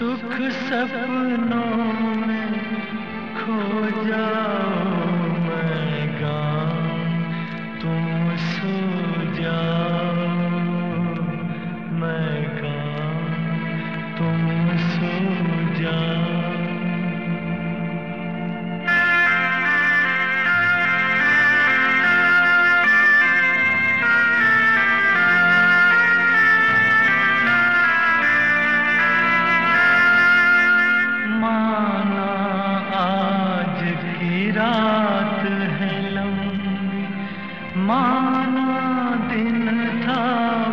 सुख सपनों में खो जाओ माना दिन था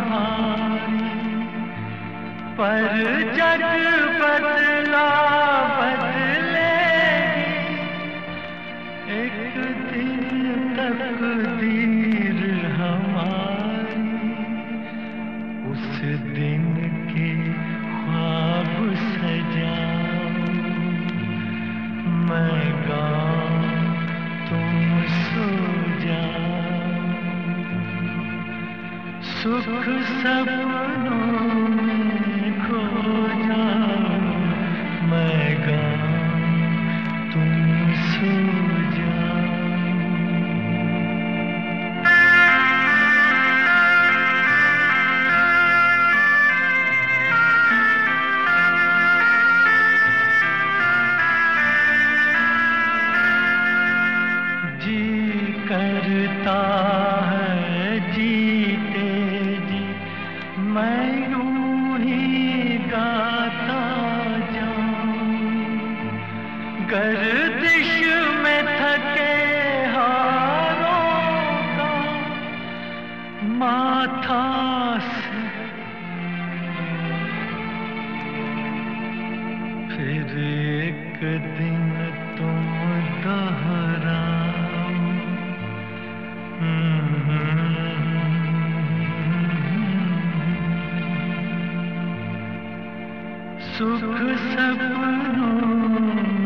भारी। पर जग बदला बदलेगी एक दिन तकदीर हमारी। उस दिन के ख्वाब सजाओ सुख सपनों में खो जाओ मैं गाऊं तुम सो करता गर्दिश में थके का माथा फिर एक दिन तुम दहरा हम्म। सुख सपनों